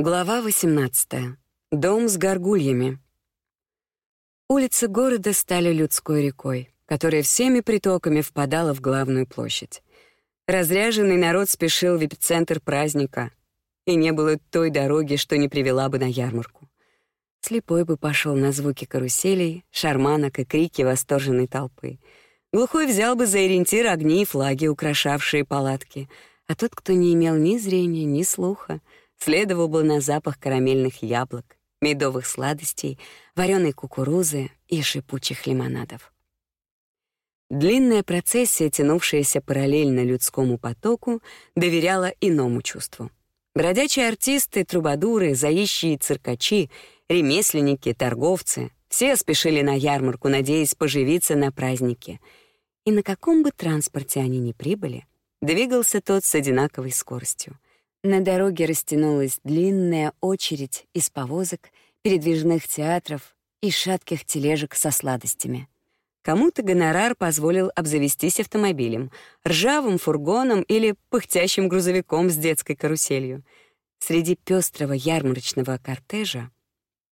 Глава 18. Дом с горгульями. Улицы города стали людской рекой, которая всеми притоками впадала в главную площадь. Разряженный народ спешил в эпицентр праздника, и не было той дороги, что не привела бы на ярмарку. Слепой бы пошел на звуки каруселей, шарманок и крики восторженной толпы. Глухой взял бы за ориентир огни и флаги, украшавшие палатки, а тот, кто не имел ни зрения, ни слуха — следовал бы на запах карамельных яблок, медовых сладостей, вареной кукурузы и шипучих лимонадов. Длинная процессия, тянувшаяся параллельно людскому потоку, доверяла иному чувству. Бродячие артисты, трубадуры, заищие циркачи, ремесленники, торговцы — все спешили на ярмарку, надеясь поживиться на празднике. И на каком бы транспорте они ни прибыли, двигался тот с одинаковой скоростью — на дороге растянулась длинная очередь из повозок, передвижных театров и шатких тележек со сладостями. Кому-то гонорар позволил обзавестись автомобилем, ржавым фургоном или пыхтящим грузовиком с детской каруселью. Среди пестрого ярмарочного кортежа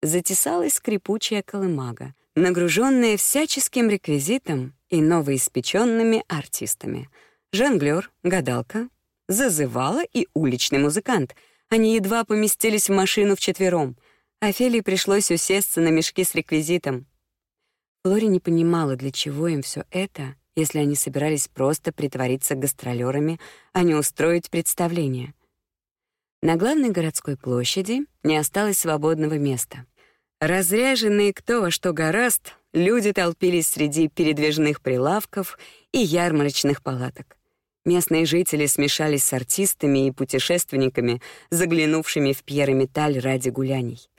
затесалась скрипучая колымага, нагруженная всяческим реквизитом и новоиспеченными артистами. Жонглёр, гадалка, зазывала и уличный музыкант. Они едва поместились в машину вчетвером. Офелии пришлось усесться на мешки с реквизитом. Флори не понимала, для чего им все это, если они собирались просто притвориться гастролерами, а не устроить представление. На главной городской площади не осталось свободного места. Разряженные кто во что гораст, люди толпились среди передвижных прилавков и ярмарочных палаток. Местные жители смешались с артистами и путешественниками, заглянувшими в Пьеро-Металь ради гуляний.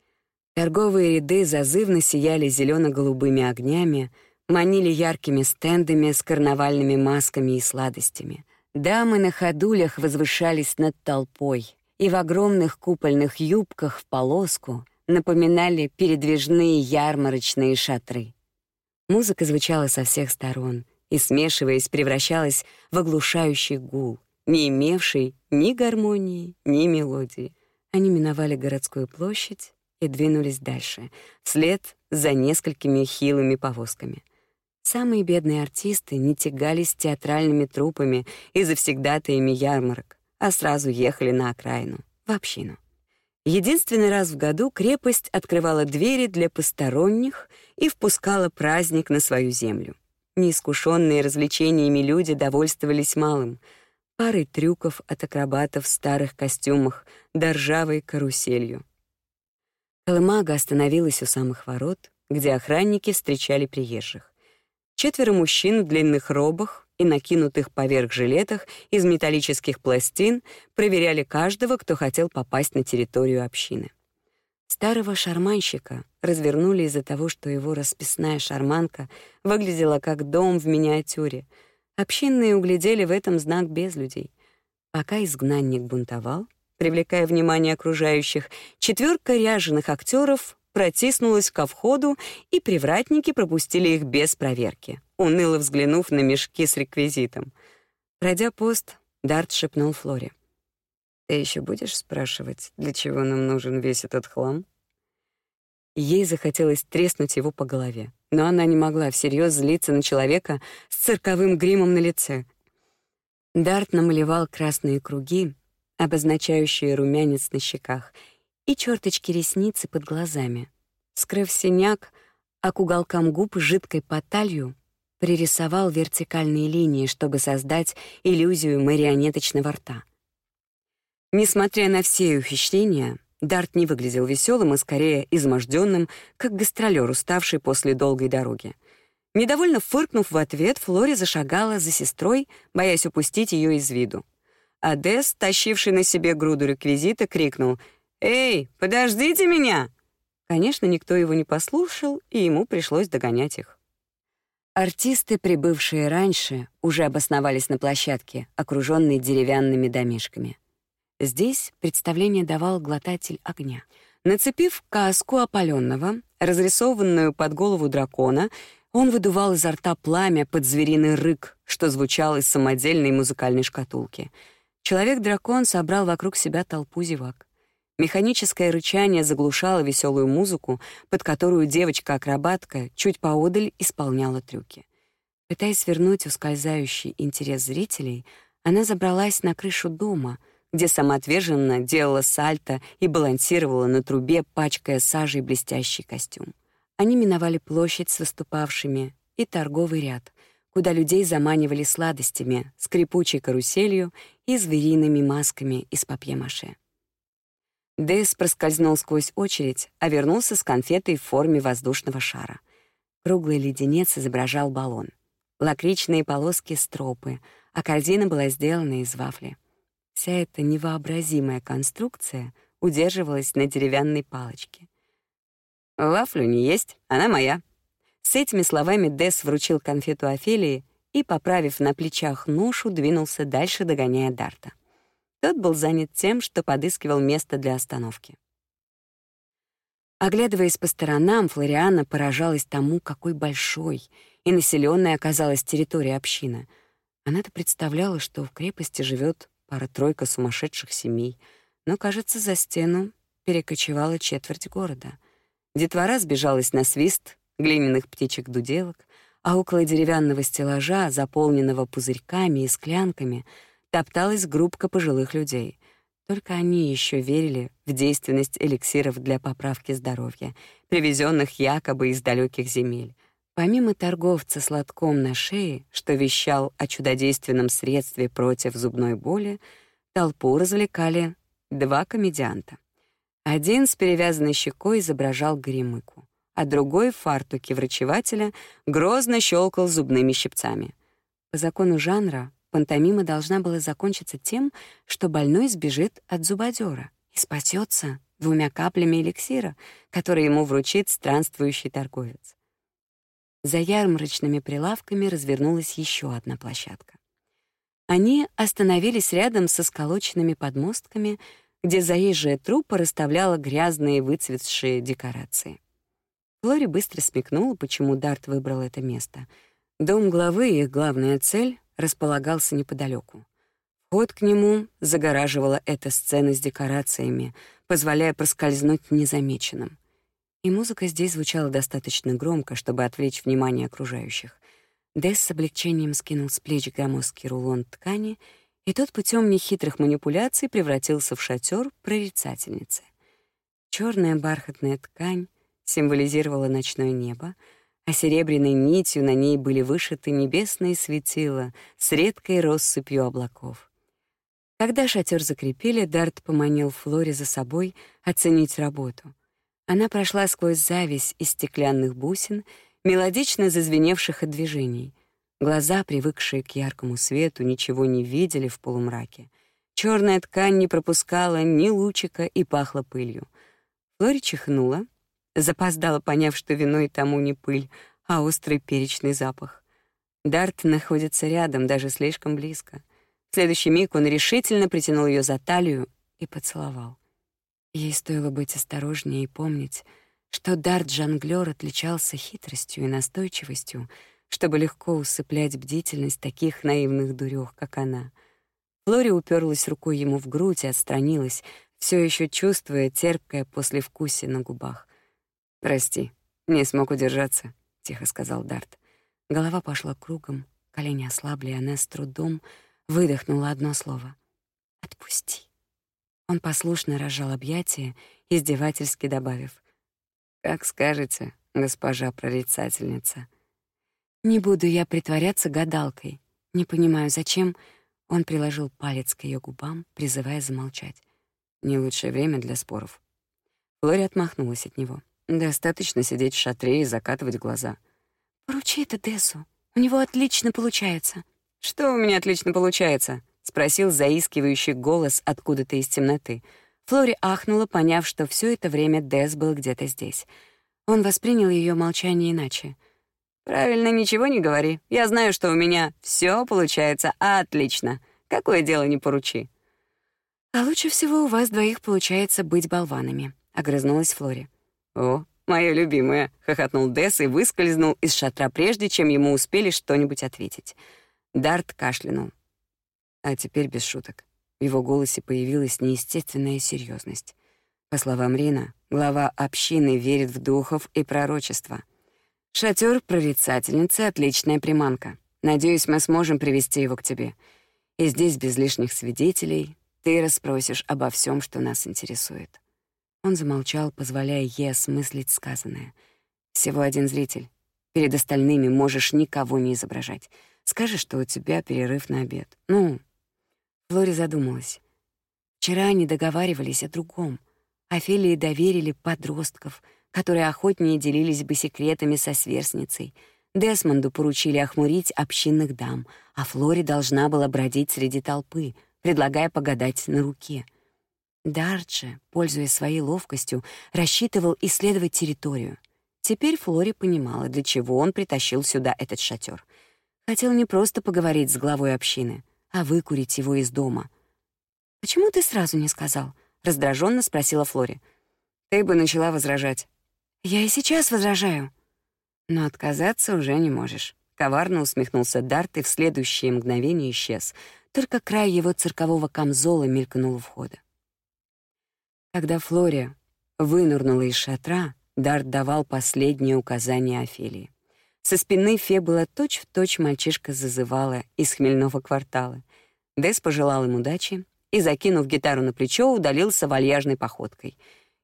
Торговые ряды зазывно сияли зелено голубыми огнями, манили яркими стендами с карнавальными масками и сладостями. Дамы на ходулях возвышались над толпой и в огромных купольных юбках в полоску напоминали передвижные ярмарочные шатры. Музыка звучала со всех сторон — и, смешиваясь, превращалась в оглушающий гул, не имевший ни гармонии, ни мелодии. Они миновали городскую площадь и двинулись дальше, вслед за несколькими хилыми повозками. Самые бедные артисты не тягались театральными трупами и завсегдатаями ярмарок, а сразу ехали на окраину, в общину. Единственный раз в году крепость открывала двери для посторонних и впускала праздник на свою землю. Неискушенные развлечениями люди довольствовались малым — парой трюков от акробатов в старых костюмах да ржавой каруселью. Колымага остановилась у самых ворот, где охранники встречали приезжих. Четверо мужчин в длинных робах и накинутых поверх жилетах из металлических пластин проверяли каждого, кто хотел попасть на территорию общины. Старого шарманщика развернули из-за того, что его расписная шарманка выглядела как дом в миниатюре. Общинные углядели в этом знак без людей. Пока изгнанник бунтовал, привлекая внимание окружающих, четверка ряженых актеров протиснулась ко входу, и привратники пропустили их без проверки, уныло взглянув на мешки с реквизитом. Пройдя пост, Дарт шепнул Флоре. Ты еще будешь спрашивать, для чего нам нужен весь этот хлам? Ей захотелось треснуть его по голове, но она не могла всерьез злиться на человека с цирковым гримом на лице. Дарт намалевал красные круги, обозначающие румянец на щеках, и черточки ресницы под глазами. Скрыв синяк, а к уголкам губ жидкой поталью пририсовал вертикальные линии, чтобы создать иллюзию марионеточного рта — Несмотря на все ухищрения, Дарт не выглядел веселым и скорее изможденным, как гастролер, уставший после долгой дороги. Недовольно фыркнув в ответ, Флори зашагала за сестрой, боясь упустить ее из виду. Адес, тащивший на себе груду реквизита, крикнул «Эй, подождите меня!» Конечно, никто его не послушал, и ему пришлось догонять их. Артисты, прибывшие раньше, уже обосновались на площадке, окруженной деревянными домишками. Здесь представление давал глотатель огня. Нацепив каску опаленного, разрисованную под голову дракона, он выдувал изо рта пламя под звериный рык, что звучал из самодельной музыкальной шкатулки. Человек-дракон собрал вокруг себя толпу зевак. Механическое рычание заглушало веселую музыку, под которую девочка-акробатка чуть поодаль исполняла трюки. Пытаясь вернуть ускользающий интерес зрителей, она забралась на крышу дома, где самоотверженно делала сальто и балансировала на трубе, пачкая сажей блестящий костюм. Они миновали площадь с выступавшими и торговый ряд, куда людей заманивали сладостями, скрипучей каруселью и звериными масками из папье-маше. Дэс проскользнул сквозь очередь, а вернулся с конфетой в форме воздушного шара. Круглый леденец изображал баллон. Лакричные полоски — стропы, а корзина была сделана из вафли. Вся эта невообразимая конструкция удерживалась на деревянной палочке. «Вафлю не есть, она моя». С этими словами Дэс вручил конфету Офелии и, поправив на плечах ношу, двинулся дальше, догоняя Дарта. Тот был занят тем, что подыскивал место для остановки. Оглядываясь по сторонам, Флориана поражалась тому, какой большой и населенной оказалась территория общины. Она-то представляла, что в крепости живет пара-тройка сумасшедших семей, но, кажется, за стену перекочевала четверть города. Детвора сбежалась на свист глиняных птичек-дуделок, а около деревянного стеллажа, заполненного пузырьками и склянками, топталась группка пожилых людей. Только они еще верили в действенность эликсиров для поправки здоровья, привезенных якобы из далеких земель. Помимо торговца сладком на шее, что вещал о чудодейственном средстве против зубной боли, толпу развлекали два комедианта. Один с перевязанной щекой изображал гримыку, а другой в фартуке врачевателя грозно щелкал зубными щипцами. По закону жанра Пантомима должна была закончиться тем, что больной сбежит от зубодера и спасется двумя каплями эликсира, который ему вручит странствующий торговец. За ярмарочными прилавками развернулась еще одна площадка. Они остановились рядом со сколоченными подмостками, где заезжая труппа расставляла грязные выцветшие декорации. Флори быстро смекнула, почему Дарт выбрал это место. Дом главы — их главная цель, располагался неподалеку. Вход к нему загораживала эта сцена с декорациями, позволяя проскользнуть незамеченным. И музыка здесь звучала достаточно громко, чтобы отвлечь внимание окружающих. Дэс с облегчением скинул с плеч громоздкий рулон ткани, и тот путем нехитрых манипуляций превратился в шатер прорицательницы. Черная бархатная ткань символизировала ночное небо, а серебряной нитью на ней были вышиты небесные светила с редкой россыпью облаков. Когда шатер закрепили, Дарт поманил Флори за собой оценить работу. Она прошла сквозь зависть из стеклянных бусин, мелодично зазвеневших от движений. Глаза, привыкшие к яркому свету, ничего не видели в полумраке. Черная ткань не пропускала ни лучика и пахла пылью. Флори чихнула — запоздала, поняв, что виной тому не пыль, а острый перечный запах. Дарт находится рядом, даже слишком близко. В следующий миг он решительно притянул ее за талию и поцеловал. Ей стоило быть осторожнее и помнить, что Дарт-жонглёр отличался хитростью и настойчивостью, чтобы легко усыплять бдительность таких наивных дурёх, как она. Флори уперлась рукой ему в грудь и отстранилась, все еще чувствуя терпкое послевкусие на губах. «Прости, не смог удержаться», — тихо сказал Дарт. Голова пошла кругом, колени ослабли, и она с трудом выдохнула одно слово. «Отпусти». Он послушно разжал объятия, издевательски добавив. «Как скажете, госпожа прорицательница». «Не буду я притворяться гадалкой. Не понимаю, зачем...» Он приложил палец к ее губам, призывая замолчать. «Не лучшее время для споров». Флори отмахнулась от него. Достаточно сидеть в шатре и закатывать глаза. «Поручи это Десу. У него отлично получается». «Что у меня отлично получается?» — спросил заискивающий голос откуда-то из темноты. Флори ахнула, поняв, что все это время Дес был где-то здесь. Он воспринял ее молчание иначе. «Правильно, ничего не говори. Я знаю, что у меня все получается отлично. Какое дело не поручи?» «А лучше всего у вас двоих получается быть болванами», — огрызнулась Флори. «О, моя любимая!» — хохотнул Десс и выскользнул из шатра, прежде чем ему успели что-нибудь ответить. Дарт кашлянул. А теперь без шуток. В его голосе появилась неестественная серьезность. По словам Рина, глава общины верит в духов и пророчества. Шатер прорицательницы — отличная приманка. Надеюсь, мы сможем привести его к тебе. И здесь, без лишних свидетелей, ты расспросишь обо всем, что нас интересует». Он замолчал, позволяя ей осмыслить сказанное. «Всего один зритель. Перед остальными можешь никого не изображать. Скажи, что у тебя перерыв на обед. Ну...» Флори задумалась. Вчера они договаривались о другом. Офелии доверили подростков, которые охотнее делились бы секретами со сверстницей — Десмонду поручили охмурить общинных дам, а Флори должна была бродить среди толпы, предлагая погадать на руке. Дарче, пользуясь своей ловкостью, рассчитывал исследовать территорию. Теперь Флори понимала, для чего он притащил сюда этот шатер. Хотел не просто поговорить с главой общины, а выкурить его из дома. «Почему ты сразу не сказал?» — раздраженно спросила Флори. «Ты бы начала возражать». «Я и сейчас возражаю», но отказаться уже не можешь. Коварно усмехнулся Дарт и в следующее мгновение исчез. Только край его циркового камзола мелькнул у входа. Когда Флория вынырнула из шатра, Дарт давал последнее указание Офелии. Со спины Фе была точь-в-точь мальчишка зазывала из хмельного квартала. Дес пожелал им удачи и, закинув гитару на плечо, удалился вальяжной походкой.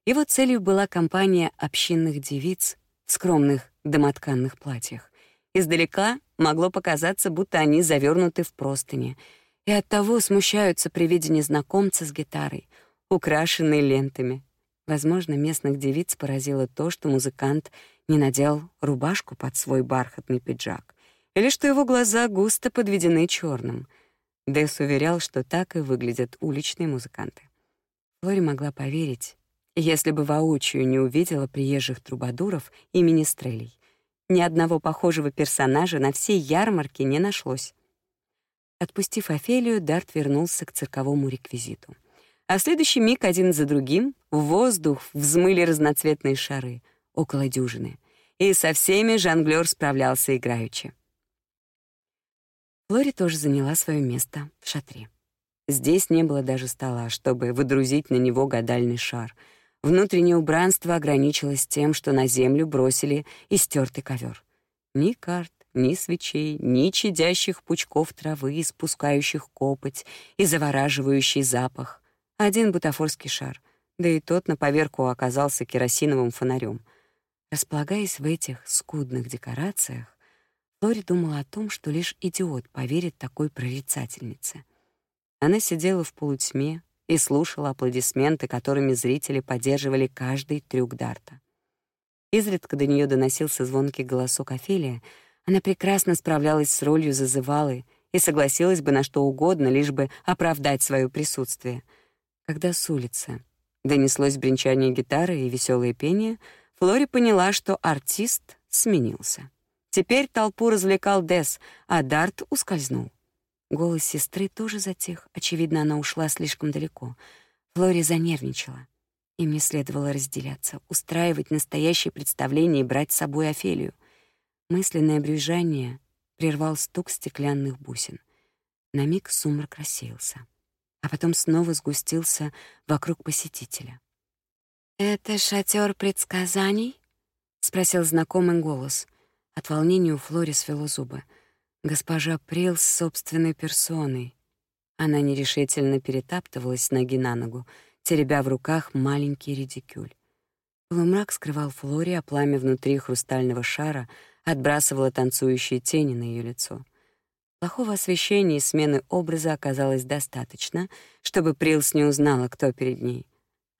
Его целью была компания общинных девиц, скромных домотканных платьях. Издалека могло показаться, будто они завернуты в простыни, и оттого смущаются при виде незнакомца с гитарой, украшенной лентами. Возможно, местных девиц поразило то, что музыкант не надел рубашку под свой бархатный пиджак, или что его глаза густо подведены черным. Дэс уверял, что так и выглядят уличные музыканты. Флори могла поверить, если бы воочию не увидела приезжих трубадуров и министрелей. Ни одного похожего персонажа на всей ярмарке не нашлось. Отпустив Офелию, Дарт вернулся к цирковому реквизиту. А в следующий миг один за другим в воздух взмыли разноцветные шары, около дюжины. И со всеми жонглёр справлялся играючи. Флори тоже заняла свое место в шатре. Здесь не было даже стола, чтобы выдрузить на него гадальный шар — Внутреннее убранство ограничилось тем, что на землю бросили истертый ковер. Ни карт, ни свечей, ни чадящих пучков травы, испускающих копоть и завораживающий запах. Один бутафорский шар, да и тот на поверку оказался керосиновым фонарем. Располагаясь в этих скудных декорациях, Лори думала о том, что лишь идиот поверит такой прорицательнице. Она сидела в полутьме, и слушала аплодисменты, которыми зрители поддерживали каждый трюк Дарта. Изредка до нее доносился звонкий голосок Офелия. Она прекрасно справлялась с ролью зазывалы и согласилась бы на что угодно, лишь бы оправдать свое присутствие. Когда с улицы донеслось бренчание гитары и веселое пение, Флори поняла, что артист сменился. Теперь толпу развлекал Дес, а Дарт ускользнул. Голос сестры тоже затих. Очевидно, она ушла слишком далеко. Флори занервничала. Им не следовало разделяться, устраивать настоящее представление и брать с собой Офелию. Мысленное брюзжание прервал стук стеклянных бусин. На миг сумрак рассеялся, а потом снова сгустился вокруг посетителя. «Это шатер предсказаний?» — спросил знакомый голос. От волнения у Флори свело зубы — Госпожа Прил с собственной персоной. Она нерешительно перетаптывалась ноги на ногу, теребя в руках маленький редикюль. Полумрак скрывал Флори, а пламя внутри хрустального шара отбрасывало танцующие тени на ее лицо. Плохого освещения и смены образа оказалось достаточно, чтобы Прилс не узнала, кто перед ней.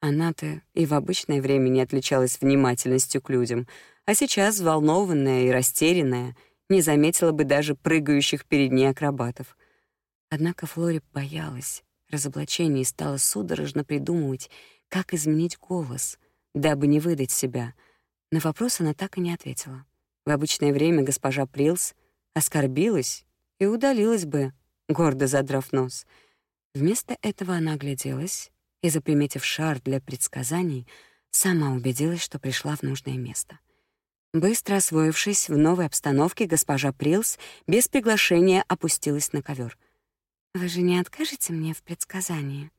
Она-то и в обычное время не отличалась внимательностью к людям, а сейчас, взволнованная и растерянная — не заметила бы даже прыгающих перед ней акробатов. Однако Флори боялась разоблачения и стала судорожно придумывать, как изменить голос, дабы не выдать себя. На вопрос она так и не ответила. В обычное время госпожа Прилс оскорбилась и удалилась бы, гордо задрав нос. Вместо этого она огляделась и, заприметив шар для предсказаний, сама убедилась, что пришла в нужное место. Быстро освоившись в новой обстановке, госпожа Прилс без приглашения опустилась на ковер. «Вы же не откажете мне в предсказании?»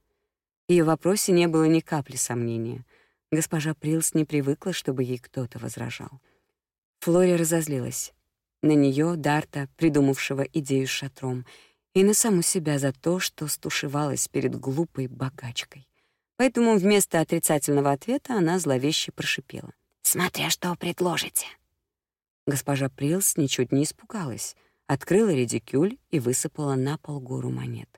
В её вопросе не было ни капли сомнения. Госпожа Прилс не привыкла, чтобы ей кто-то возражал. Флори разозлилась. На неё, Дарта, придумавшего идею с шатром, и на саму себя за то, что стушевалась перед глупой богачкой. Поэтому вместо отрицательного ответа она зловеще прошипела. «Смотря что предложите». Госпожа Прилс ничуть не испугалась, открыла редикюль и высыпала на пол гору монет.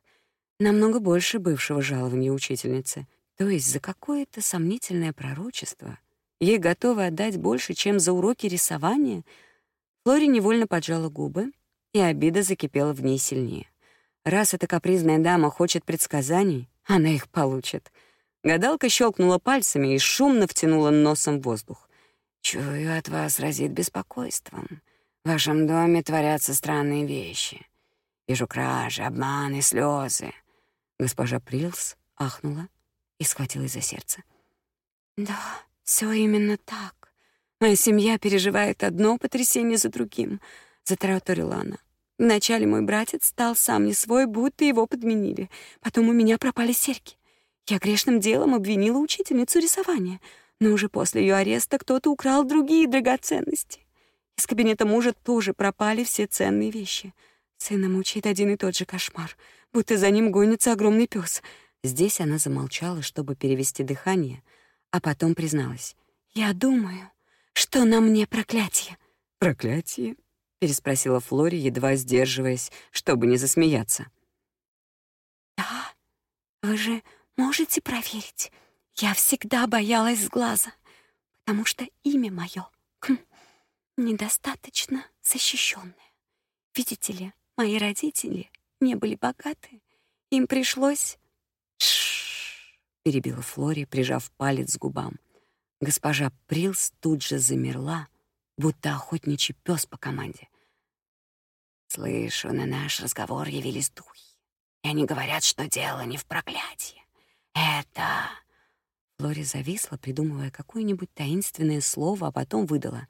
Намного больше бывшего жалования учительницы. То есть за какое-то сомнительное пророчество ей готовы отдать больше, чем за уроки рисования. Флори невольно поджала губы, и обида закипела в ней сильнее. Раз эта капризная дама хочет предсказаний, она их получит. Гадалка щелкнула пальцами и шумно втянула носом воздух. «Чую, от вас разит беспокойством. В вашем доме творятся странные вещи. Вижу кражи, обманы, слезы. Госпожа Прилс ахнула и схватилась за сердце. «Да, все именно так. Моя семья переживает одно потрясение за другим», — затараторила она. Вначале мой братец стал сам не свой, будто его подменили. Потом у меня пропали серьги. Я грешным делом обвинила учительницу рисования, но уже после ее ареста кто-то украл другие драгоценности. Из кабинета мужа тоже пропали все ценные вещи. Сына мучает один и тот же кошмар, будто за ним гонится огромный пес. Здесь она замолчала, чтобы перевести дыхание, а потом призналась. «Я думаю, что на мне проклятие». «Проклятие?» переспросила Флори, едва сдерживаясь, чтобы не засмеяться. Да, вы же можете проверить. Я всегда боялась сглаза, потому что имя мое недостаточно защищенное. Видите ли, мои родители не были богаты. Им пришлось... Шш, перебила Флори, прижав палец к губам. Госпожа Прилс тут же замерла, будто охотничий пес по команде. «Слышу, на наш разговор явились духи, и они говорят, что дело не в проклятии. Это...» Флори зависла, придумывая какое-нибудь таинственное слово, а потом выдала.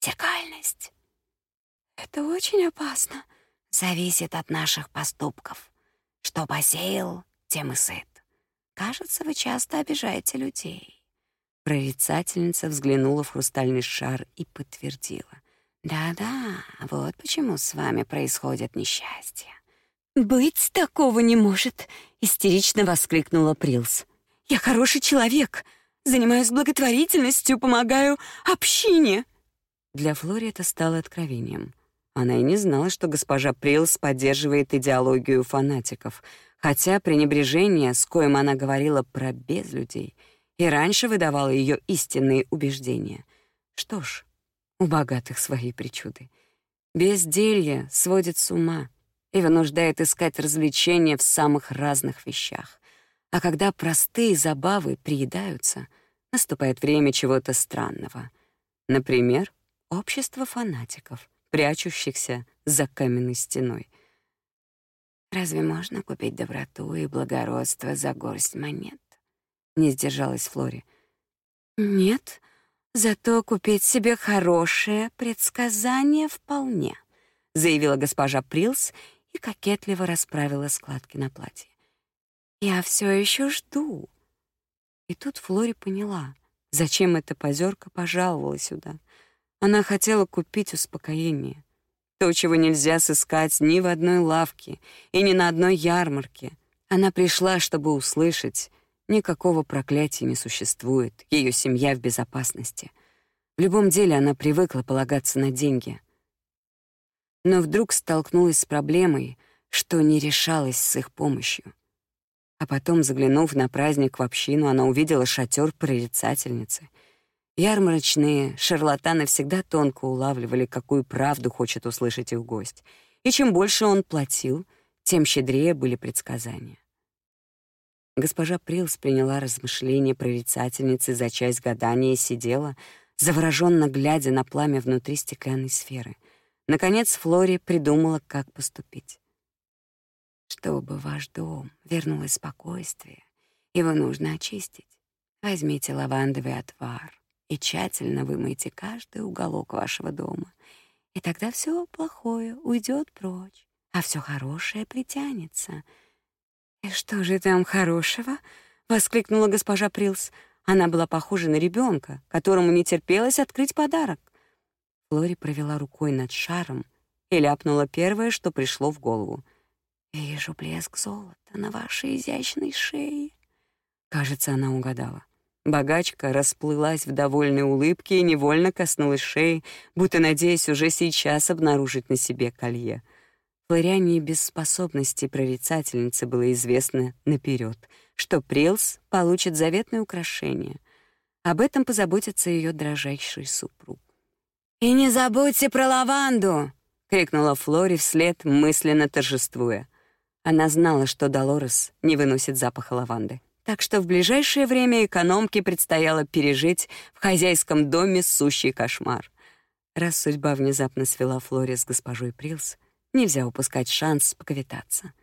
«Зеркальность». «Это очень опасно». «Зависит от наших поступков. Что посеял, тем и сыт. Кажется, вы часто обижаете людей». Прорицательница взглянула в хрустальный шар и подтвердила. «Да-да, вот почему с вами происходит несчастье». «Быть такого не может!» — истерично воскликнула Прилс. «Я хороший человек, занимаюсь благотворительностью, помогаю общине». Для Флори это стало откровением. Она и не знала, что госпожа Прилс поддерживает идеологию фанатиков, хотя пренебрежение, с коим она говорила про безлюдей — и раньше выдавала ее истинные убеждения. Что ж, у богатых свои причуды. Безделье сводит с ума и вынуждает искать развлечения в самых разных вещах. А когда простые забавы приедаются, наступает время чего-то странного. Например, общество фанатиков, прячущихся за каменной стеной. Разве можно купить доброту и благородство за горсть монет? не сдержалась Флори. Нет, зато купить себе хорошее предсказание вполне, заявила госпожа Прилс и кокетливо расправила складки на платье. Я все еще жду. И тут Флори поняла, зачем эта позерка пожаловала сюда. Она хотела купить успокоение. То, чего нельзя сыскать ни в одной лавке и ни на одной ярмарке. Она пришла, чтобы услышать Никакого проклятия не существует, ее семья в безопасности. В любом деле она привыкла полагаться на деньги. Но вдруг столкнулась с проблемой, что не решалась с их помощью. А потом, заглянув на праздник в общину, она увидела шатер прорицательницы. Ярмарочные шарлатаны всегда тонко улавливали, какую правду хочет услышать их гость. И чем больше он платил, тем щедрее были предсказания. Госпожа Прилс приняла размышления прорицательницы за часть гадания и сидела, завороженно глядя на пламя внутри стеклянной сферы. Наконец Флори придумала, как поступить. «Чтобы ваш дом вернулось спокойствие, его нужно очистить. Возьмите лавандовый отвар и тщательно вымойте каждый уголок вашего дома, и тогда все плохое уйдет прочь, а все хорошее притянется — «И что же там хорошего — воскликнула госпожа Прилс. Она была похожа на ребенка, которому не терпелось открыть подарок. Флори провела рукой над шаром и ляпнула первое, что пришло в голову. «Вижу блеск золота на вашей изящной шее». Кажется, она угадала. Богачка расплылась в довольной улыбке и невольно коснулась шеи, будто надеясь уже сейчас обнаружить на себе колье. Флориане без способности прорицательницы было известно наперед, что Прилс получит заветное украшение. Об этом позаботится ее дрожайший супруг. «И не забудьте про лаванду!» — крикнула Флори вслед, мысленно торжествуя. Она знала, что Долорес не выносит запаха лаванды. Так что в ближайшее время экономке предстояло пережить в хозяйском доме сущий кошмар. Раз судьба внезапно свела Флори с госпожой Прилс, нельзя упускать шанс поковитаться.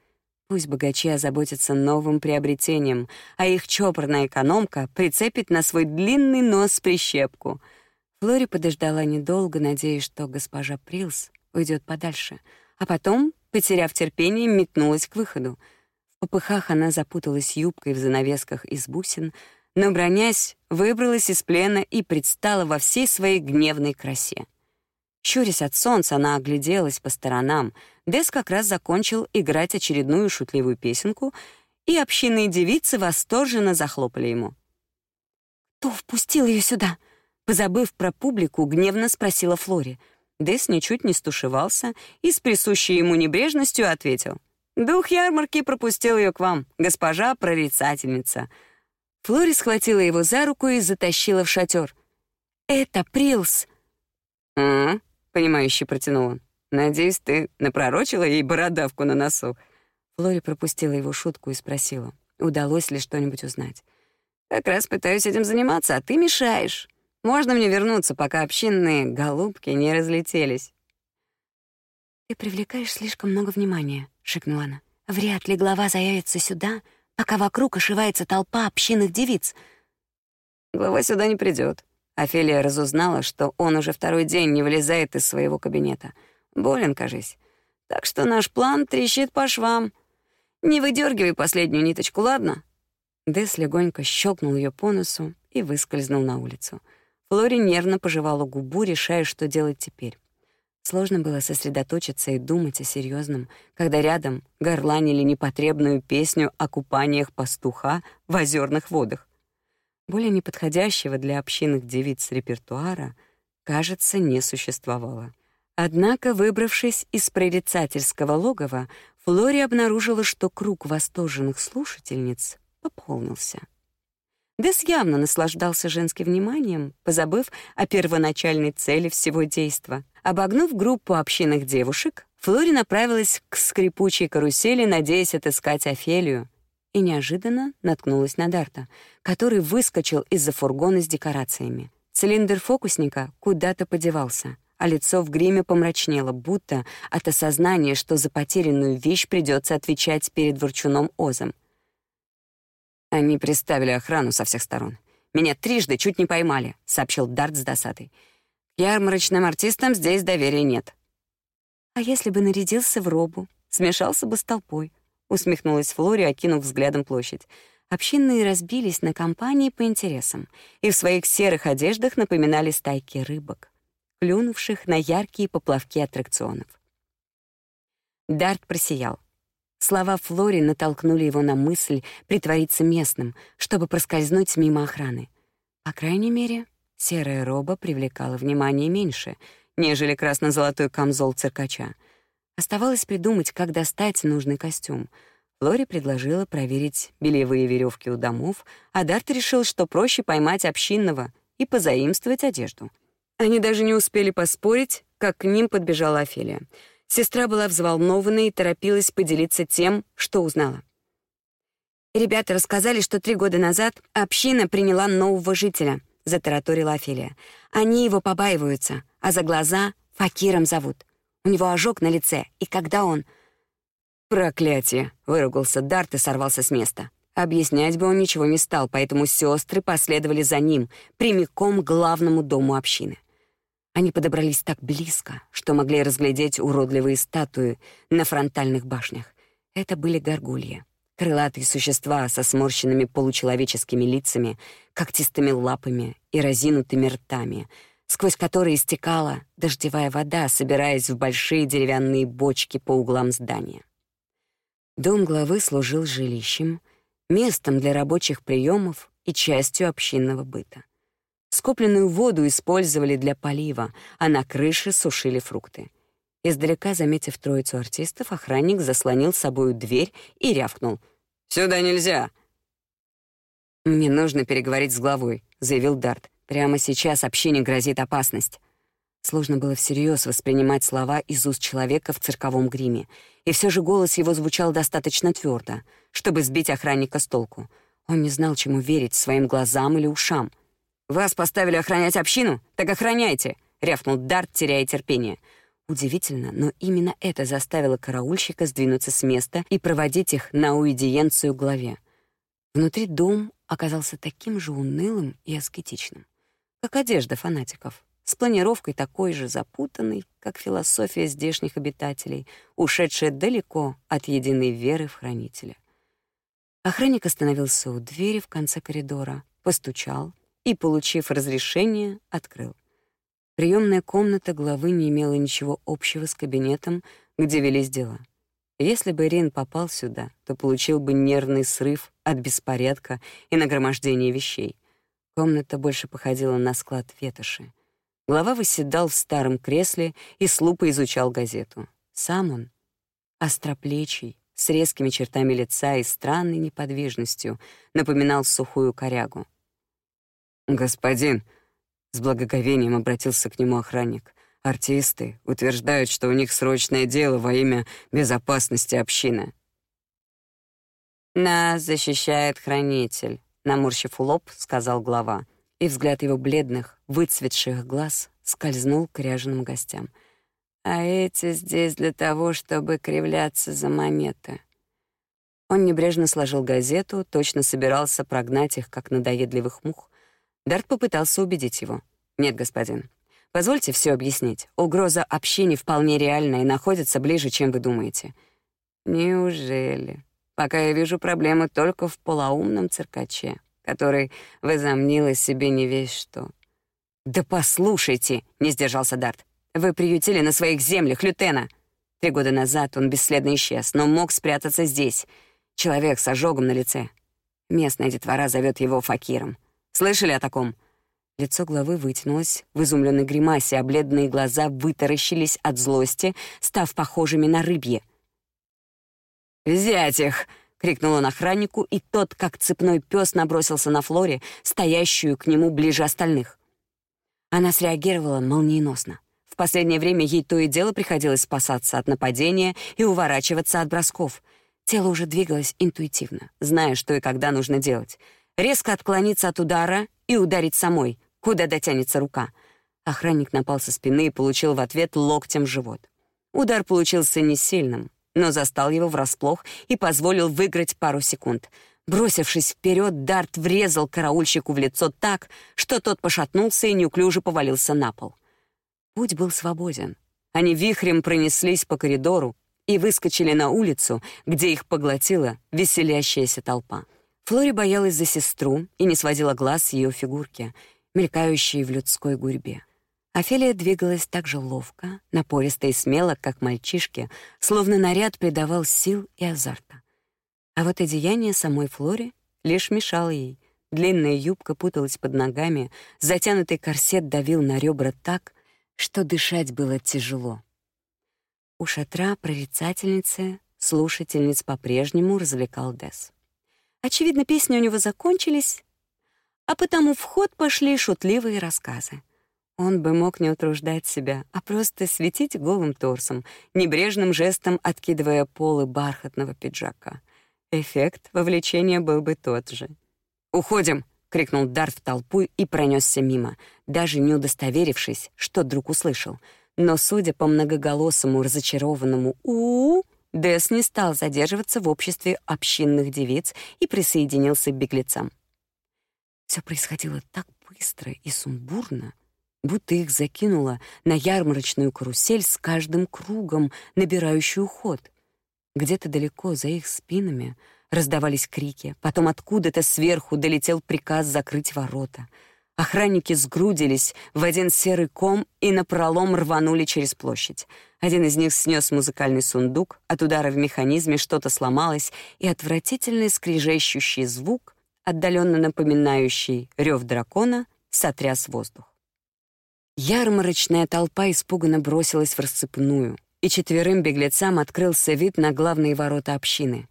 Пусть богачи озаботятся новым приобретением, а их чопорная экономка прицепит на свой длинный нос прищепку. Флори подождала недолго, надеясь, что госпожа Прилс уйдет подальше, а потом, потеряв терпение, метнулась к выходу — в попыхах она запуталась юбкой в занавесках из бусин, но, бронясь, выбралась из плена и предстала во всей своей гневной красе. Щурясь от солнца, она огляделась по сторонам. Дес как раз закончил играть очередную шутливую песенку, и общинные девицы восторженно захлопали ему. «Кто впустил ее сюда?» Позабыв про публику, гневно спросила Флори. Дес ничуть не стушевался и с присущей ему небрежностью ответил — Дух ярмарки пропустил ее к вам, госпожа прорицательница. Флори схватила его за руку и затащила в шатер. Это Прилс. А, понимающе протянул он. Надеюсь, ты напророчила ей бородавку на носу. Флори пропустила его шутку и спросила, удалось ли что-нибудь узнать. Как раз пытаюсь этим заниматься, а ты мешаешь. Можно мне вернуться, пока общинные голубки не разлетелись? Ты привлекаешь слишком много внимания, шикнула она. Вряд ли глава заявится сюда, пока вокруг ошивается толпа общинных девиц. Глава сюда не придет. Офелия разузнала, что он уже второй день не вылезает из своего кабинета. Болен, кажись. Так что наш план трещит по швам. Не выдергивай последнюю ниточку, ладно? Дэс легонько щелкнул ее по носу и выскользнул на улицу. Флори нервно пожевала губу, решая, что делать теперь. Сложно было сосредоточиться и думать о серьезном, когда рядом горланили непотребную песню о купаниях пастуха в озерных водах. Более неподходящего для общинных девиц репертуара, кажется, не существовало. Однако, выбравшись из прорицательского логова, Флори обнаружила, что круг восторженных слушательниц пополнился. Дес явно наслаждался женским вниманием, позабыв о первоначальной цели всего действа. Обогнув группу общинных девушек, Флори направилась к скрипучей карусели, надеясь отыскать Офелию, и неожиданно наткнулась на Дарта, который выскочил из-за фургона с декорациями. Цилиндр фокусника куда-то подевался, а лицо в гриме помрачнело, будто от осознания, что за потерянную вещь придется отвечать перед ворчуном Озом. Они приставили охрану со всех сторон. Меня трижды чуть не поймали, сообщил Дарт с досадой. К ярмарочным артистам здесь доверия нет. А если бы нарядился в робу, смешался бы с толпой, усмехнулась Флори, окинув взглядом площадь. Общинные разбились на компании по интересам и в своих серых одеждах напоминали стайки рыбок, клюнувших на яркие поплавки аттракционов. Дарт просиял. Слова Флори натолкнули его на мысль притвориться местным, чтобы проскользнуть мимо охраны. По крайней мере, серая роба привлекала внимание меньше, нежели красно-золотой камзол циркача. Оставалось придумать, как достать нужный костюм. Флори предложила проверить бельевые веревки у домов, а Дарт решил, что проще поймать общинного и позаимствовать одежду. Они даже не успели поспорить, как к ним подбежала Офелия — Сестра была взволнована и торопилась поделиться тем, что узнала. «Ребята рассказали, что три года назад община приняла нового жителя», — затараторила Офелия. «Они его побаиваются, а за глаза Факиром зовут. У него ожог на лице, и когда он...» «Проклятие!» — выругался Дарт и сорвался с места. Объяснять бы он ничего не стал, поэтому сестры последовали за ним, прямиком к главному дому общины. Они подобрались так близко, что могли разглядеть уродливые статуи на фронтальных башнях. Это были горгульи, Крылатые существа со сморщенными получеловеческими лицами, когтистыми лапами и разинутыми ртами, сквозь которые стекала дождевая вода, собираясь в большие деревянные бочки по углам здания. Дом главы служил жилищем, местом для рабочих приемов и частью общинного быта. Скопленную воду использовали для полива, а на крыше сушили фрукты. Издалека, заметив троицу артистов, охранник заслонил собою дверь и рявкнул. «Сюда нельзя!» «Мне нужно переговорить с главой», — заявил Дарт. «Прямо сейчас общине грозит опасность». Сложно было всерьез воспринимать слова из уст человека в цирковом гриме, и все же голос его звучал достаточно твердо, чтобы сбить охранника с толку. Он не знал, чему верить, своим глазам или ушам. «Вас поставили охранять общину? Так охраняйте!» — рявкнул Дарт, теряя терпение — Удивительно, но именно это заставило караульщика сдвинуться с места и проводить их на уидиенцию главе. Внутри дом оказался таким же унылым и аскетичным, как одежда фанатиков, с планировкой такой же запутанной, как философия здешних обитателей, ушедшая далеко от единой веры в хранителя. Охранник остановился у двери в конце коридора, постучал и, получив разрешение, открыл. Приемная комната главы не имела ничего общего с кабинетом, где велись дела. Если бы Рин попал сюда, то получил бы нервный срыв от беспорядка и нагромождения вещей. Комната больше походила на склад ветоши. Глава восседал в старом кресле и с лупой изучал газету. Сам он, остроплечий, с резкими чертами лица и странной неподвижностью, напоминал сухую корягу. «Господин», с благоговением обратился к нему охранник. Артисты утверждают, что у них срочное дело во имя безопасности общины. «Нас защищает хранитель», — наморщив лоб, сказал глава, и взгляд его бледных, выцветших глаз скользнул к ряженым гостям. «А эти здесь для того, чтобы кривляться за монеты». Он небрежно сложил газету, точно собирался прогнать их, как надоедливых мух, Дарт попытался убедить его. «Нет, господин. Позвольте все объяснить. Угроза общине вполне реальна и находится ближе, чем вы думаете». «Неужели? Пока я вижу проблемы только в полоумном циркаче, который возомнил из себе не весь что». «Да послушайте!» — не сдержался Дарт. «Вы приютили на своих землях Лютена. Три года назад он бесследно исчез, но мог спрятаться здесь. Человек с ожогом на лице. Местная детвора зовет его Факиром. Слышали о таком?» Лицо главы вытянулось в изумленной гримасе, а бледные глаза вытаращились от злости, став похожими на рыбьи. «Взять их!» — крикнул он охраннику, и тот, как цепной пес, набросился на Флоре, стоящую к нему ближе остальных. Она среагировала молниеносно. В последнее время ей то и дело приходилось спасаться от нападения и уворачиваться от бросков. Тело уже двигалось интуитивно, зная, что и когда нужно делать — резко отклониться от удара и ударить самой, куда дотянется рука. Охранник напал со спины и получил в ответ локтем в живот. Удар получился не сильным, но застал его врасплох и позволил выиграть пару секунд. Бросившись вперед, Дарт врезал караульщику в лицо так, что тот пошатнулся и неуклюже повалился на пол. Путь был свободен. Они вихрем пронеслись по коридору и выскочили на улицу, где их поглотила веселящаяся толпа. Флори боялась за сестру и не сводила глаз с ее фигурки, мелькающей в людской гурьбе. Офелия двигалась так же ловко, напористо и смело, как мальчишки, словно наряд придавал сил и азарта. А вот одеяние самой Флори лишь мешало ей. Длинная юбка путалась под ногами, затянутый корсет давил на ребра так, что дышать было тяжело. У шатра прорицательницы слушательниц по-прежнему развлекал Дес. Очевидно, песни у него закончились, а потому в ход пошли шутливые рассказы. Он бы мог не утруждать себя, а просто светить голым торсом, небрежным жестом откидывая полы бархатного пиджака. Эффект вовлечения был бы тот же. «Уходим!» — крикнул Дарт в толпу и пронесся мимо, даже не удостоверившись, что друг услышал. Но, судя по многоголосому разочарованному «у-у», Дэс не стал задерживаться в обществе общинных девиц и присоединился к беглецам. Все происходило так быстро и сумбурно, будто их закинуло на ярмарочную карусель с каждым кругом, набирающую ход. Где-то далеко за их спинами Раздавались крики, потом откуда-то сверху долетел приказ закрыть ворота. Охранники сгрудились в один серый ком и напролом рванули через площадь. Один из них снес музыкальный сундук, от удара в механизме что-то сломалось, и отвратительный скрежещущий звук, отдаленно напоминающий рев дракона, сотряс воздух. Ярмарочная толпа испуганно бросилась в расцепную, и четверым беглецам открылся вид на главные ворота общины.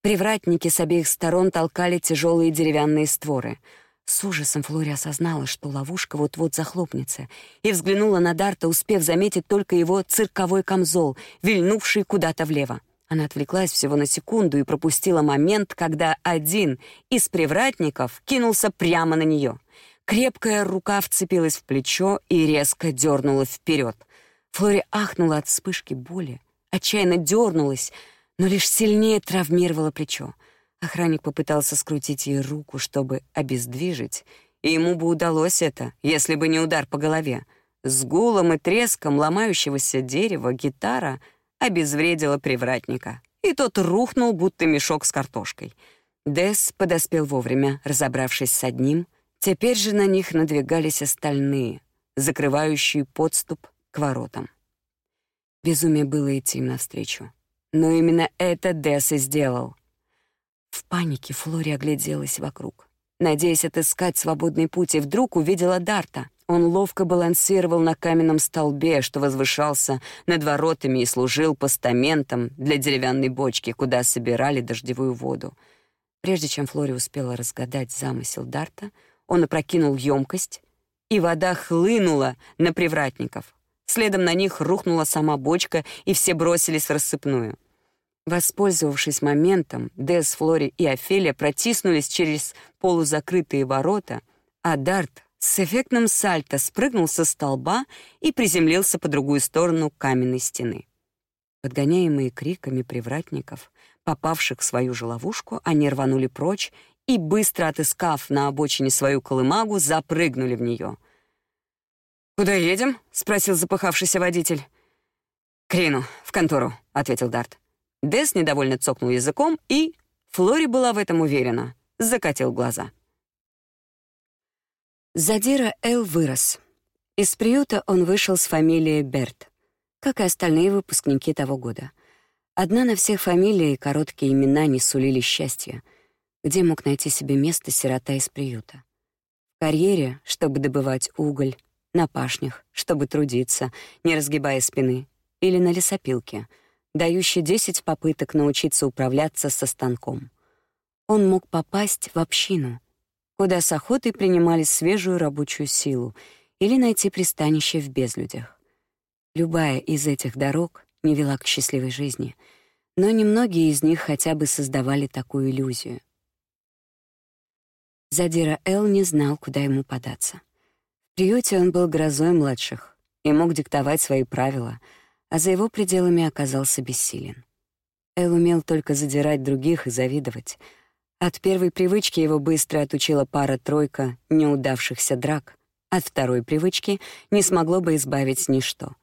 Привратники с обеих сторон толкали тяжелые деревянные створы. С ужасом Флори осознала, что ловушка вот-вот захлопнется, и взглянула на Дарта, успев заметить только его цирковой камзол, вильнувший куда-то влево. Она отвлеклась всего на секунду и пропустила момент, когда один из привратников кинулся прямо на нее. Крепкая рука вцепилась в плечо и резко дернула вперед. Флори ахнула от вспышки боли, отчаянно дернулась, но лишь сильнее травмировала плечо. Охранник попытался скрутить ей руку, чтобы обездвижить, и ему бы удалось это, если бы не удар по голове. С гулом и треском ломающегося дерева гитара обезвредила привратника, и тот рухнул, будто мешок с картошкой. Дес подоспел вовремя, разобравшись с одним, Теперь же на них надвигались остальные, закрывающие подступ к воротам. Безумие было идти им навстречу. Но именно это Десс и сделал. В панике Флори огляделась вокруг, надеясь отыскать свободный путь, и вдруг увидела Дарта. Он ловко балансировал на каменном столбе, что возвышался над воротами и служил постаментом для деревянной бочки, куда собирали дождевую воду. Прежде чем Флори успела разгадать замысел Дарта, он опрокинул емкость, и вода хлынула на привратников. Следом на них рухнула сама бочка, и все бросились в рассыпную. Воспользовавшись моментом, Дес, Флори и Офелия протиснулись через полузакрытые ворота, а Дарт с эффектным сальто спрыгнул со столба и приземлился по другую сторону каменной стены. Подгоняемые криками привратников, попавших в свою же ловушку, они рванули прочь и, быстро отыскав на обочине свою колымагу, запрыгнули в нее. «Куда едем?» — спросил запыхавшийся водитель. «Крину, в контору», — ответил Дарт. Дес недовольно цокнул языком и, Флори была в этом уверена, закатил глаза. Задира Эл вырос. Из приюта он вышел с фамилией Берт, как и остальные выпускники того года. Одна на всех фамилии короткие имена не сулили счастья — где мог найти себе место сирота из приюта? В карьере, чтобы добывать уголь, на пашнях, чтобы трудиться, не разгибая спины, или на лесопилке, дающей 10 попыток научиться управляться со станком. Он мог попасть в общину, куда с охотой принимали свежую рабочую силу, или найти пристанище в безлюдях. Любая из этих дорог не вела к счастливой жизни, но немногие из них хотя бы создавали такую иллюзию — Задира Эл не знал, куда ему податься. В приюте он был грозой младших и мог диктовать свои правила, а за его пределами оказался бессилен. Эл умел только задирать других и завидовать. От первой привычки его быстро отучила пара-тройка неудавшихся драк, от второй привычки не смогло бы избавить ничто.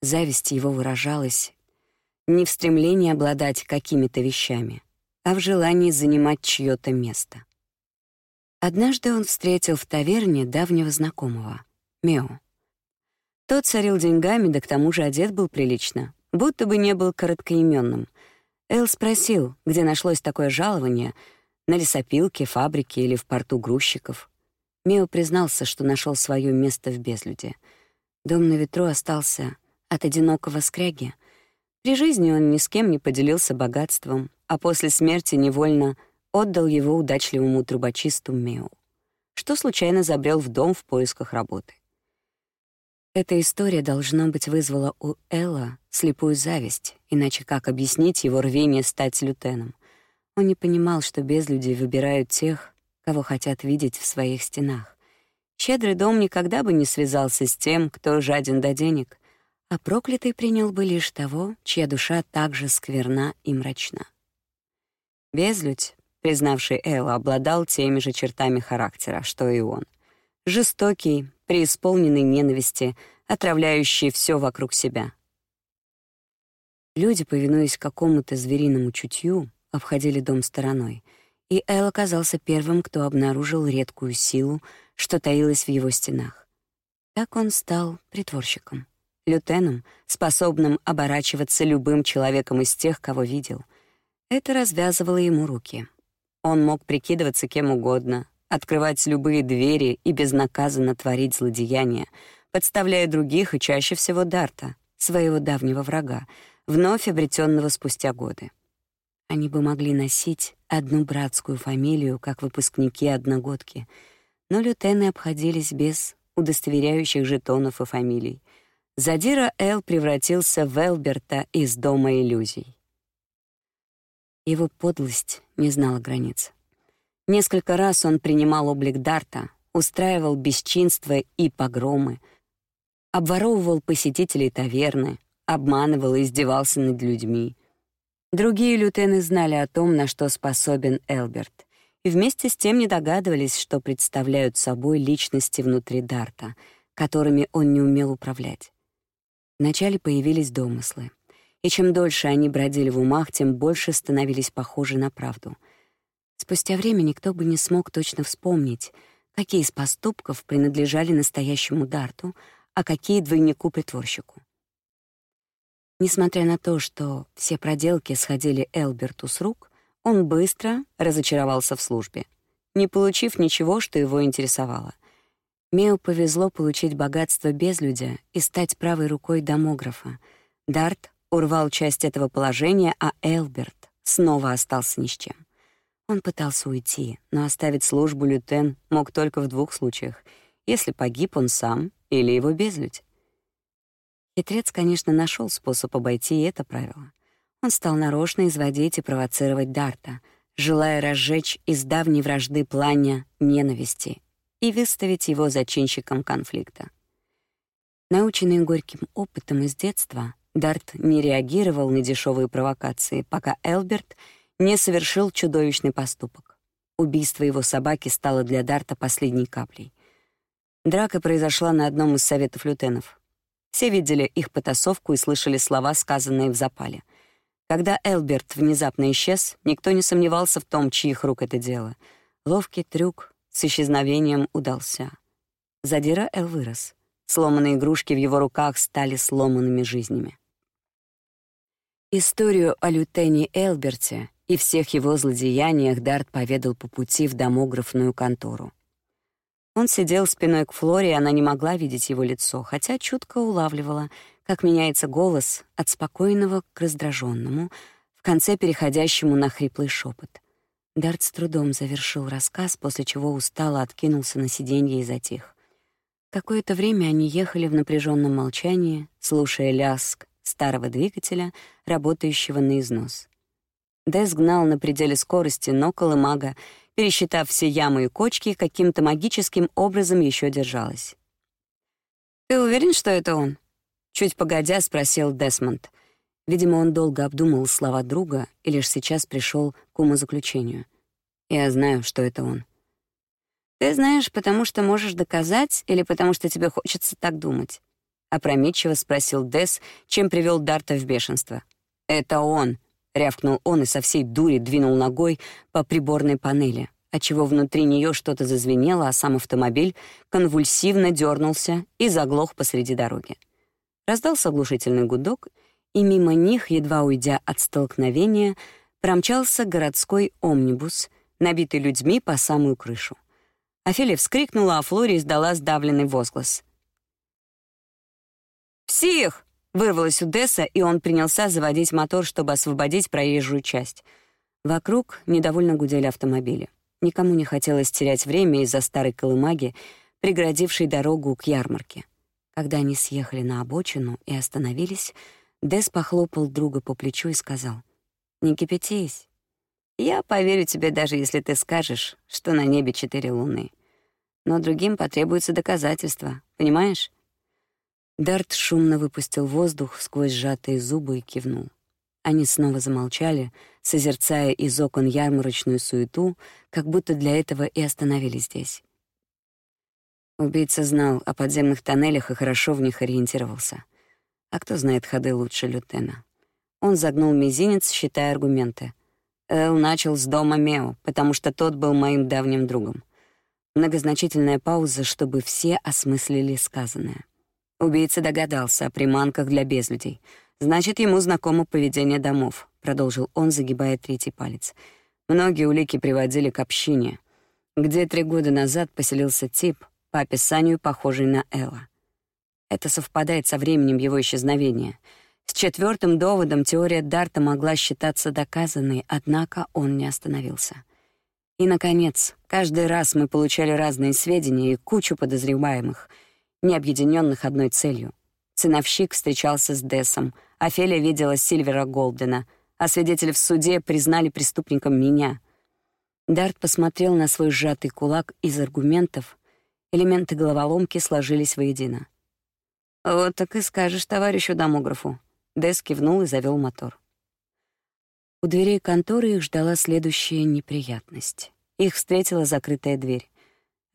Зависть его выражалась не в стремлении обладать какими-то вещами, а в желании занимать чьё-то место. Однажды он встретил в таверне давнего знакомого, Мео. Тот царил деньгами, да к тому же одет был прилично, будто бы не был короткоименным. Эл спросил, где нашлось такое жалование, на лесопилке, фабрике или в порту грузчиков. Мео признался, что нашел свое место в безлюде. Дом на ветру остался от одинокого скряги. При жизни он ни с кем не поделился богатством, а после смерти невольно отдал его удачливому трубочисту Мео, что случайно забрел в дом в поисках работы. Эта история, должно быть, вызвала у Элла слепую зависть, иначе как объяснить его рвение стать лютеном? Он не понимал, что безлюди выбирают тех, кого хотят видеть в своих стенах. Щедрый дом никогда бы не связался с тем, кто жаден до денег, а проклятый принял бы лишь того, чья душа так же скверна и мрачна. Безлюдь признавший Элла, обладал теми же чертами характера, что и он. Жестокий, преисполненный ненависти, отравляющий все вокруг себя. Люди, повинуясь какому-то звериному чутью, обходили дом стороной, и Эл оказался первым, кто обнаружил редкую силу, что таилась в его стенах. Так он стал притворщиком, лютеном, способным оборачиваться любым человеком из тех, кого видел. Это развязывало ему руки. Он мог прикидываться кем угодно, открывать любые двери и безнаказанно творить злодеяния, подставляя других и чаще всего Дарта, своего давнего врага, вновь обретенного спустя годы. Они бы могли носить одну братскую фамилию, как выпускники одногодки, но лютены обходились без удостоверяющих жетонов и фамилий. Задира Эл превратился в Элберта из Дома иллюзий. Его подлость не знала границ. Несколько раз он принимал облик Дарта, устраивал бесчинства и погромы, обворовывал посетителей таверны, обманывал и издевался над людьми. Другие лютены знали о том, на что способен Элберт, и вместе с тем не догадывались, что представляют собой личности внутри Дарта, которыми он не умел управлять. Вначале появились домыслы, и чем дольше они бродили в умах, тем больше становились похожи на правду — Спустя время никто бы не смог точно вспомнить, какие из поступков принадлежали настоящему Дарту, а какие двойнику-притворщику. Несмотря на то, что все проделки сходили Элберту с рук, он быстро разочаровался в службе, не получив ничего, что его интересовало. Мео повезло получить богатство безлюдя и стать правой рукой домографа. Дарт урвал часть этого положения, а Элберт снова остался ни с чем. Он пытался уйти, но оставить службу лютен мог только в двух случаях: если погиб он сам или его безлюдь. Хитрец, конечно, нашел способ обойти это правило. Он стал нарочно изводить и провоцировать Дарта, желая разжечь из давней вражды пламя ненависти и выставить его зачинщиком конфликта. Наученный горьким опытом из детства, Дарт не реагировал на дешевые провокации, пока Элберт — не совершил чудовищный поступок. Убийство его собаки стало для Дарта последней каплей. Драка произошла на одном из советов лютенов. Все видели их потасовку и слышали слова, сказанные в запале. Когда Элберт внезапно исчез, никто не сомневался в том, чьих рук это дело. Ловкий трюк с исчезновением удался. Задира Эл вырос. Сломанные игрушки в его руках стали сломанными жизнями. Историю о лютене Элберте и всех его злодеяниях Дарт поведал по пути в домографную контору. Он сидел спиной к Флоре, и она не могла видеть его лицо, хотя чутко улавливала, как меняется голос от спокойного к раздраженному, в конце переходящему на хриплый шепот. Дарт с трудом завершил рассказ, после чего устало откинулся на сиденье и затих. Какое-то время они ехали в напряженном молчании, слушая ляск старого двигателя, работающего на износ. Дэс гнал на пределе скорости, но колымага, пересчитав все ямы и кочки, каким-то магическим образом еще держалась. «Ты уверен, что это он?» Чуть погодя спросил Десмонд. Видимо, он долго обдумывал слова друга и лишь сейчас пришел к умозаключению. «Я знаю, что это он». «Ты знаешь, потому что можешь доказать или потому что тебе хочется так думать?» Опрометчиво спросил Дес, чем привел Дарта в бешенство. «Это он», рявкнул он и со всей дури двинул ногой по приборной панели, отчего внутри нее что-то зазвенело, а сам автомобиль конвульсивно дернулся и заглох посреди дороги. Раздался оглушительный гудок, и мимо них, едва уйдя от столкновения, промчался городской омнибус, набитый людьми по самую крышу. Офелия вскрикнула, а Флори издала сдавленный возглас. «Псих!» Вырвалась у Десса, и он принялся заводить мотор, чтобы освободить проезжую часть. Вокруг недовольно гудели автомобили. Никому не хотелось терять время из-за старой колымаги, преградившей дорогу к ярмарке. Когда они съехали на обочину и остановились, Десс похлопал друга по плечу и сказал, «Не кипятись. Я поверю тебе, даже если ты скажешь, что на небе четыре луны. Но другим потребуется доказательства, понимаешь? Дарт шумно выпустил воздух сквозь сжатые зубы и кивнул. Они снова замолчали, созерцая из окон ярмарочную суету, как будто для этого и остановились здесь. Убийца знал о подземных тоннелях и хорошо в них ориентировался. А кто знает ходы лучше Лютена? Он загнул мизинец, считая аргументы. Эл начал с дома Мео, потому что тот был моим давним другом. Многозначительная пауза, чтобы все осмыслили сказанное. Убийца догадался о приманках для безлюдей. Значит, ему знакомо поведение домов, продолжил он, загибая третий палец. Многие улики приводили к общине, где три года назад поселился тип, по описанию похожий на Элла. Это совпадает со временем его исчезновения — с четвертым доводом теория Дарта могла считаться доказанной, однако он не остановился. И, наконец, каждый раз мы получали разные сведения и кучу подозреваемых, не объединенных одной целью. Ценовщик встречался с Десом, Офелия видела Сильвера Голдена, а свидетели в суде признали преступником меня. Дарт посмотрел на свой сжатый кулак из аргументов, элементы головоломки сложились воедино. «Вот так и скажешь товарищу домографу. Дэс кивнул и завел мотор. У дверей конторы их ждала следующая неприятность. Их встретила закрытая дверь.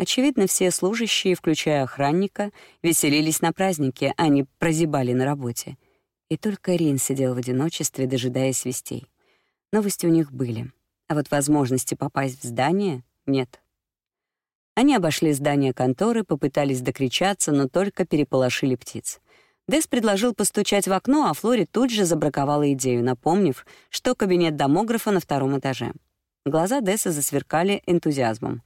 Очевидно, все служащие, включая охранника, веселились на празднике, а не прозябали на работе. И только Рин сидел в одиночестве, дожидаясь вестей. Новости у них были, а вот возможности попасть в здание — нет. Они обошли здание конторы, попытались докричаться, но только переполошили птиц — Дэс предложил постучать в окно, а Флори тут же забраковала идею, напомнив, что кабинет домографа на втором этаже. Глаза Дэса засверкали энтузиазмом.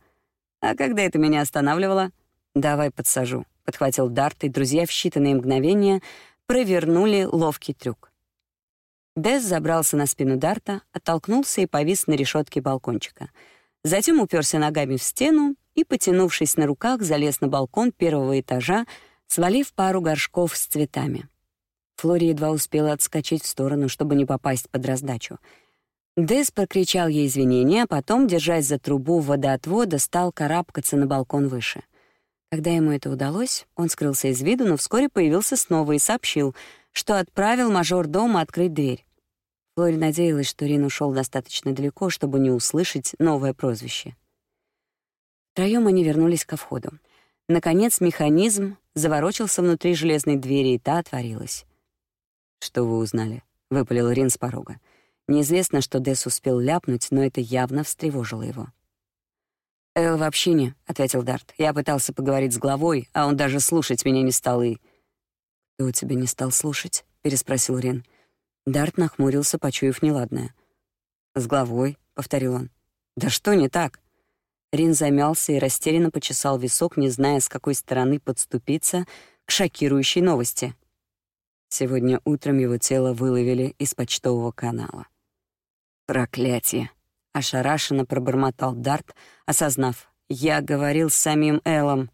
«А когда это меня останавливало?» «Давай подсажу», — подхватил Дарт, и друзья в считанные мгновения провернули ловкий трюк. Дэс забрался на спину Дарта, оттолкнулся и повис на решетке балкончика. Затем уперся ногами в стену и, потянувшись на руках, залез на балкон первого этажа, свалив пару горшков с цветами. Флори едва успела отскочить в сторону, чтобы не попасть под раздачу. Дэс прокричал ей извинения, а потом, держась за трубу водоотвода, стал карабкаться на балкон выше. Когда ему это удалось, он скрылся из виду, но вскоре появился снова и сообщил, что отправил мажор дома открыть дверь. Флори надеялась, что Рин ушел достаточно далеко, чтобы не услышать новое прозвище. Втроём они вернулись ко входу. Наконец механизм заворочился внутри железной двери, и та отворилась. «Что вы узнали?» — выпалил Рин с порога. Неизвестно, что Дэс успел ляпнуть, но это явно встревожило его. «Эл в общине», — ответил Дарт. «Я пытался поговорить с главой, а он даже слушать меня не стал и...» «Кто тебя не стал слушать?» — переспросил Рин. Дарт нахмурился, почуяв неладное. «С главой», — повторил он. «Да что не так?» Рин замялся и растерянно почесал висок, не зная, с какой стороны подступиться к шокирующей новости. Сегодня утром его тело выловили из почтового канала. «Проклятие!» — ошарашенно пробормотал Дарт, осознав. «Я говорил с самим Эллом».